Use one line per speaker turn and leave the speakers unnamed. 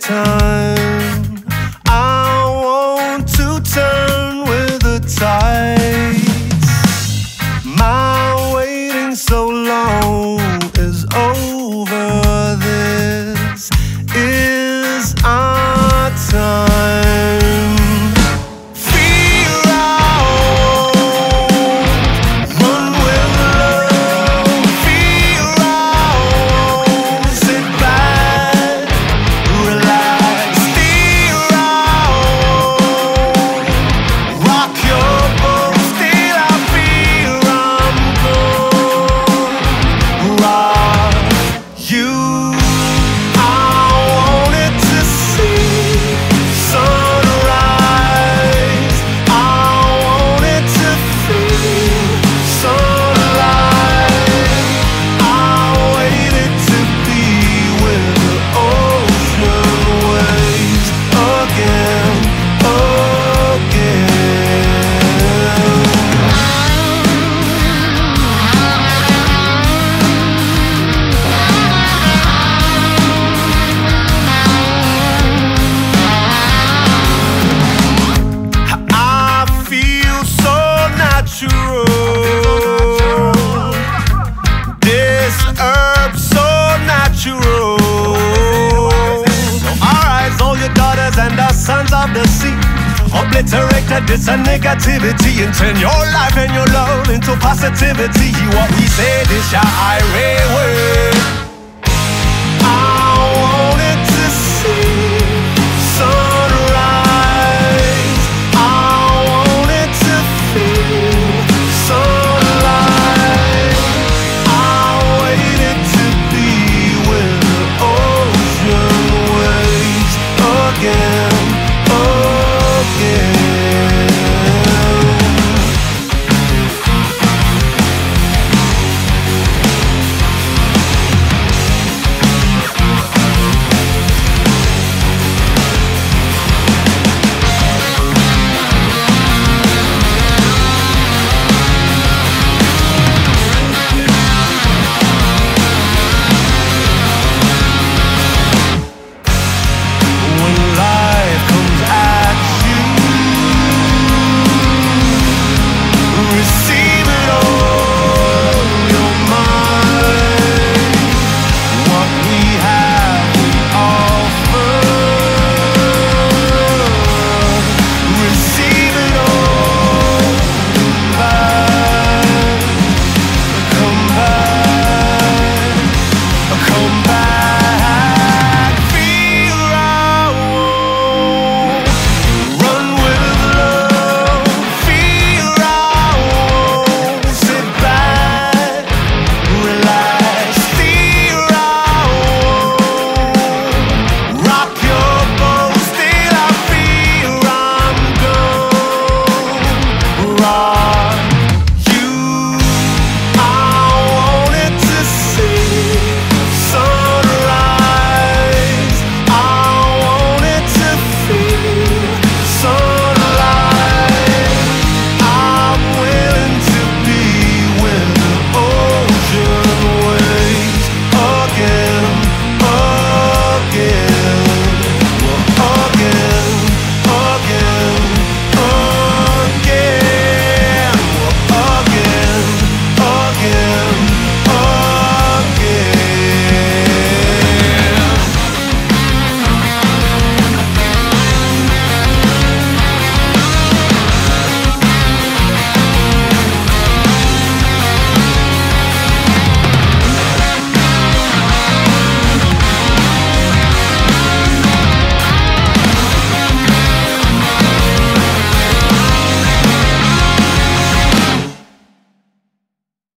time. natural. This herb so natural. Our eyes, all your daughters and our sons of the sea. Obliterate that this and negativity and turn your life and your love into positivity. What we said is your irate.